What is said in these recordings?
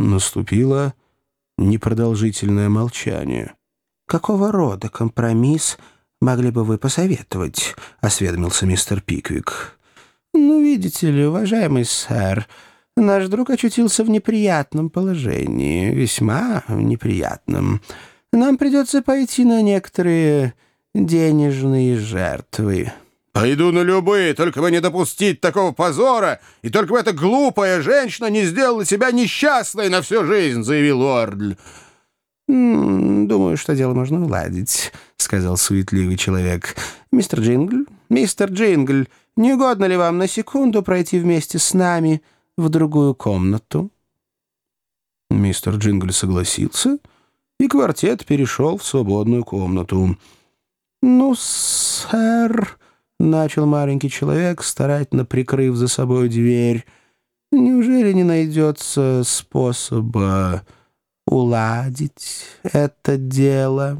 Наступило непродолжительное молчание. «Какого рода компромисс могли бы вы посоветовать?» — осведомился мистер Пиквик. «Ну, видите ли, уважаемый сэр, наш друг очутился в неприятном положении, весьма неприятном. Нам придется пойти на некоторые денежные жертвы». «Пойду на любые, только бы не допустить такого позора, и только бы эта глупая женщина не сделала себя несчастной на всю жизнь», — заявил Уордль. «Думаю, что дело можно уладить», — сказал суетливый человек. «Мистер Джингль, мистер Джингль, не угодно ли вам на секунду пройти вместе с нами в другую комнату?» Мистер Джингль согласился, и квартет перешел в свободную комнату. «Ну, сэр...» Начал маленький человек, старательно прикрыв за собой дверь. Неужели не найдется способа уладить это дело?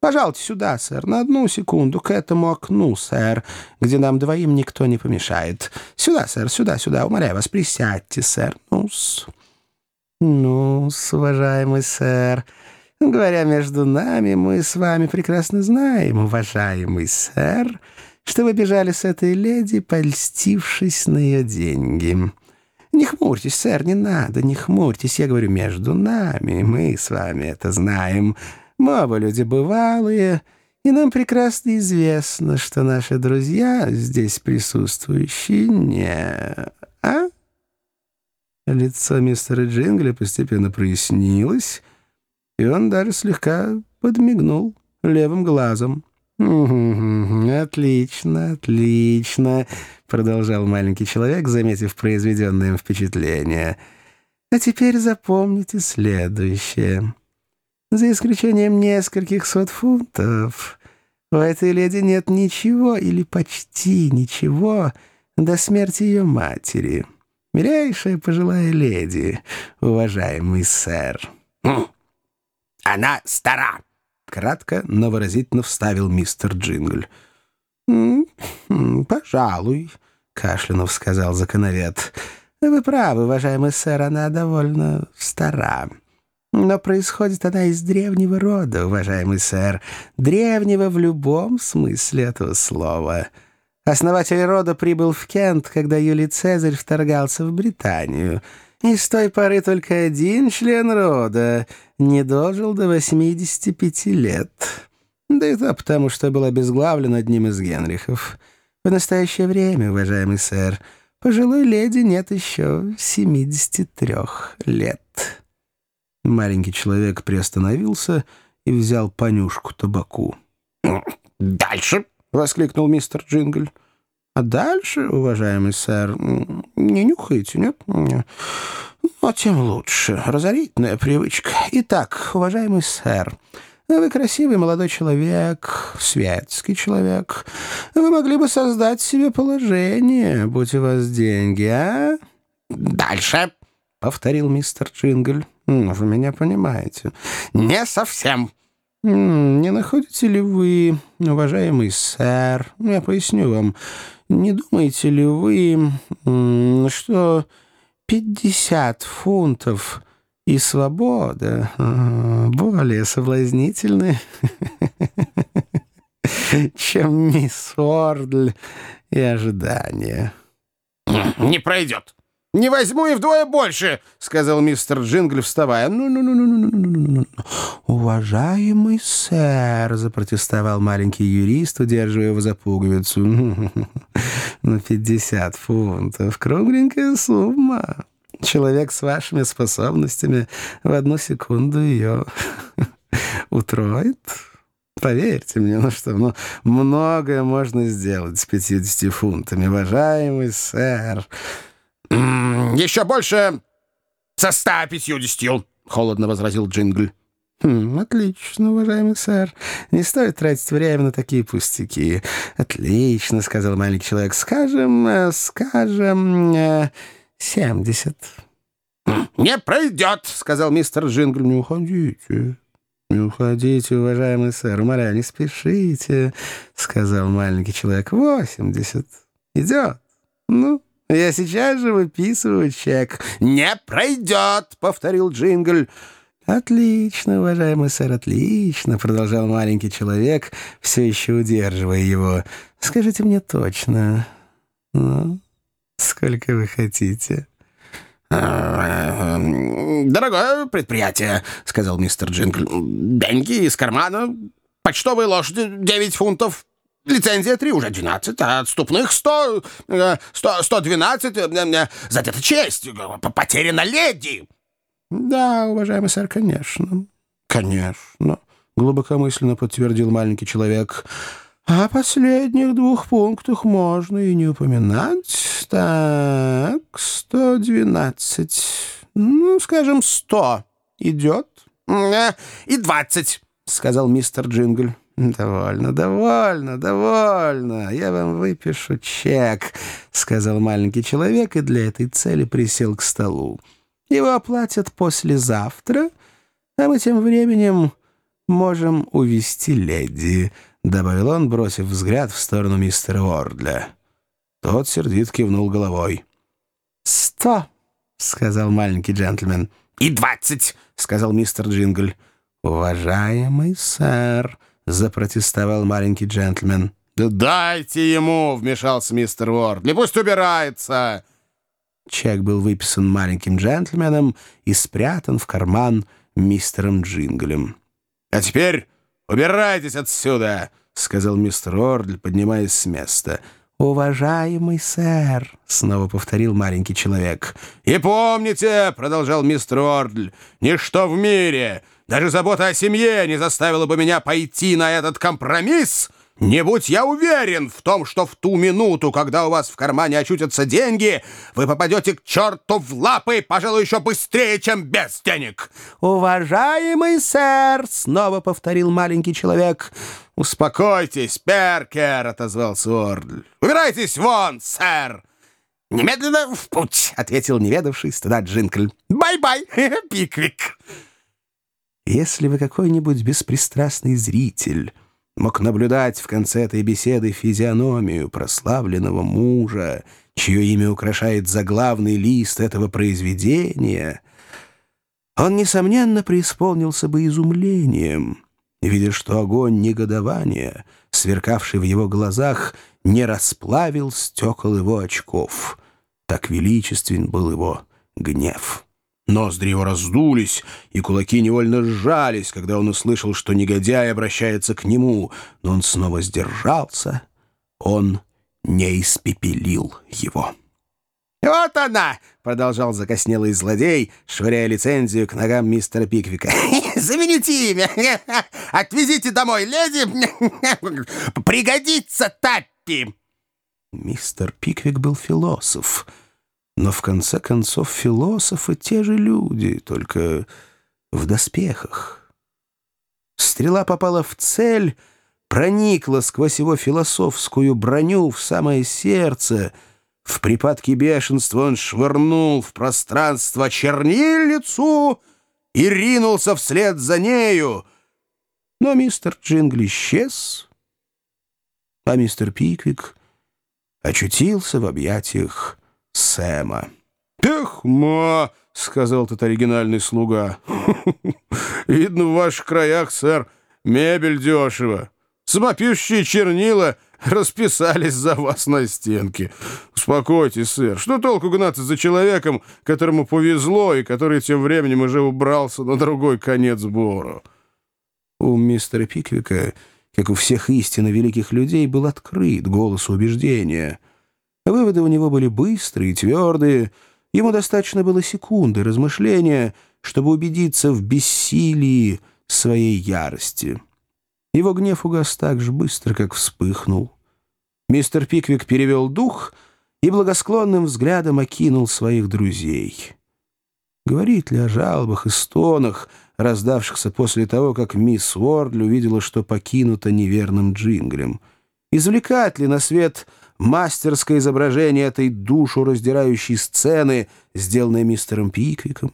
Пожалуйте сюда, сэр, на одну секунду, к этому окну, сэр, где нам двоим никто не помешает. Сюда, сэр, сюда, сюда, умоляю вас, присядьте, сэр. Ну-с. Ну-с, уважаемый сэр, говоря между нами, мы с вами прекрасно знаем, уважаемый сэр, что вы бежали с этой леди, польстившись на ее деньги. Не хмурьтесь, сэр, не надо, не хмурьтесь. Я говорю, между нами, мы с вами это знаем. Мы оба люди бывалые, и нам прекрасно известно, что наши друзья, здесь присутствующие, не... А? Лицо мистера Джингля постепенно прояснилось, и он даже слегка подмигнул левым глазом. «Отлично, отлично», — продолжал маленький человек, заметив произведенное им впечатление. «А теперь запомните следующее. За исключением нескольких сот фунтов, у этой леди нет ничего или почти ничего до смерти ее матери. Милейшая пожилая леди, уважаемый сэр». Хм. «Она стара», Кратко, но выразительно вставил мистер Джингль. «Пожалуй», — Кашлянув сказал законовед. «Вы правы, уважаемый сэр, она довольно стара. Но происходит она из древнего рода, уважаемый сэр. Древнего в любом смысле этого слова». Основатель рода прибыл в Кент, когда Юлий Цезарь вторгался в Британию — и с той поры только один член рода не дожил до 85 лет. Да и то потому, что был обезглавлен одним из Генрихов. В настоящее время, уважаемый сэр, пожилой леди нет еще 73 лет. Маленький человек приостановился и взял понюшку табаку. «Дальше!» — воскликнул мистер Джингль. А дальше, уважаемый сэр, не нюхайте, нет? Но ну, тем лучше. Разорительная привычка. Итак, уважаемый сэр, вы красивый молодой человек, светский человек. Вы могли бы создать себе положение, будь у вас деньги, а? Дальше, — повторил мистер Джингль. Вы меня понимаете. Не совсем. Не находите ли вы, уважаемый сэр, я поясню вам, не думаете ли вы, что пятьдесят фунтов и свобода а, более соблазнительны, чем мисс Ордль и ожидания? «Не пройдет!» «Не возьму и вдвое больше», — сказал мистер Джингл, вставая. «Ну-ну-ну-ну-ну-ну-ну-ну, уважаемый сэр», — запротестовал маленький юрист, удерживая его за пуговицу. «Ну, пятьдесят фунтов, кругленькая сумма. Человек с вашими способностями в одну секунду ее утроит». Поверьте мне, ну что, ну, многое можно сделать с пятьюдесятью фунтами, уважаемый сэр. «Еще больше со ста пятьюдесятью», — холодно возразил Джингль. Хм, «Отлично, уважаемый сэр. Не стоит тратить время на такие пустяки. Отлично», — сказал маленький человек. «Скажем, э, скажем, э, семьдесят». «Не пройдет», — сказал мистер Джингль. «Не уходите». «Не уходите, уважаемый сэр, умоляю, не спешите», — сказал маленький человек. «Восемьдесят. Идет. Ну?» Я сейчас же выписываю чек». «Не пройдет!» — повторил Джингл. «Отлично, уважаемый сэр, отлично», — продолжал маленький человек, все еще удерживая его. «Скажите мне точно, ну, сколько вы хотите?» «Дорогое предприятие», — сказал мистер Джингл. «Деньги из кармана, почтовые лошади — девять фунтов, лицензия три, уже двенадцать, а отступных сто... сто... сто двенадцать. За это честь, потеряна леди». «Да, уважаемый сэр, конечно, конечно», — глубокомысленно подтвердил маленький человек. «О последних двух пунктах можно и не упоминать. Так, сто двенадцать, ну, скажем, сто идет?» э, «И двадцать», — сказал мистер Джингль. «Довольно, довольно, довольно. Я вам выпишу чек», — сказал маленький человек и для этой цели присел к столу. Его оплатят послезавтра, а мы тем временем можем увести леди», — добавил он, бросив взгляд в сторону мистера Уордля. Тот сердит кивнул головой. «Сто», — сказал маленький джентльмен. «И двадцать», — сказал мистер Джингль. «Уважаемый сэр», — запротестовал маленький джентльмен. «Да дайте ему», — вмешался мистер Уордли, — «пусть убирается». Чек был выписан маленьким джентльменом и спрятан в карман мистером Джинглем. «А теперь убирайтесь отсюда!» — сказал мистер Ордль, поднимаясь с места. «Уважаемый сэр!» — снова повторил маленький человек. «И помните!» — продолжал мистер Ордль. «Ничто в мире, даже забота о семье не заставила бы меня пойти на этот компромисс!» Не будь я уверен в том, что в ту минуту, когда у вас в кармане очутятся деньги, вы попадете к черту в лапы, пожалуй, еще быстрее, чем без денег. «Уважаемый сэр!» — снова повторил маленький человек. «Успокойтесь, Перкер!» — отозвался Уордль. «Убирайтесь вон, сэр!» «Немедленно в путь!» — ответил неведавший стыда Джингль. «Bye-bye, Пиквик!» «Если вы какой-нибудь беспристрастный зритель...» мог наблюдать в конце этой беседы физиономию прославленного мужа, чье имя украшает заглавный лист этого произведения, он, несомненно, преисполнился бы изумлением, видя, что огонь негодования, сверкавший в его глазах, не расплавил стекол его очков. Так величествен был его гнев. Ноздри его раздулись, и кулаки невольно сжались, когда он услышал, что негодяй обращается к нему, но он снова сдержался. Он не испепелил его. «Вот она!» — продолжал закоснелый злодей, швыряя лицензию к ногам мистера Пиквика. «Замените имя! Отвезите домой, леди! Пригодится Таппи!» Мистер Пиквик был философ — но в конце концов философы те же люди, только в доспехах. Стрела попала в цель, проникла сквозь его философскую броню в самое сердце. В припадке бешенства он швырнул в пространство чернильницу и ринулся вслед за нею. Но мистер Джингли исчез, а мистер Пиквик очутился в объятиях Сэма. «Эх, ма!» — сказал этот оригинальный слуга. «Видно, в ваших краях, сэр, мебель дешево. Самопишущие чернила расписались за вас на стенке. Успокойтесь, сэр. Что толку гнаться за человеком, которому повезло и который тем временем уже убрался на другой конец сбора?» У мистера Пиквика, как у всех истинно великих людей, был открыт голос убеждения — Выводы у него были быстрые и твердые. Ему достаточно было секунды размышления, чтобы убедиться в бессилии своей ярости. Его гнев угас так же быстро, как вспыхнул. Мистер Пиквик перевел дух и благосклонным взглядом окинул своих друзей. Говорит ли о жалобах и стонах, раздавшихся после того, как мисс Уордли увидела, что покинута неверным джинглем? Извлекать ли на свет мастерское изображение этой душу раздирающей сцены, сделанной мистером Пиквиком.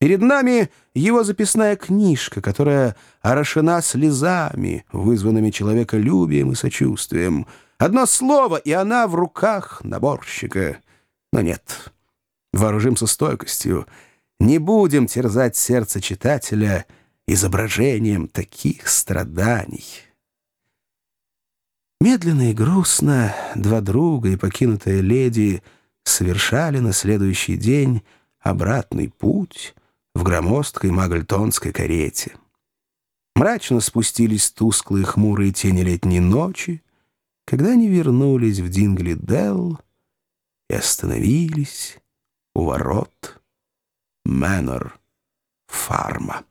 Перед нами его записная книжка, которая орошена слезами, вызванными человеколюбием и сочувствием. Одно слово, и она в руках наборщика. Но нет, вооружимся стойкостью. Не будем терзать сердце читателя изображением таких страданий. Медленно и грустно два друга и покинутая леди совершали на следующий день обратный путь в громоздкой магльтонской карете. Мрачно спустились тусклые хмурые тени летней ночи, когда они вернулись в Дингли-Делл и остановились у ворот Мэннер-фарма.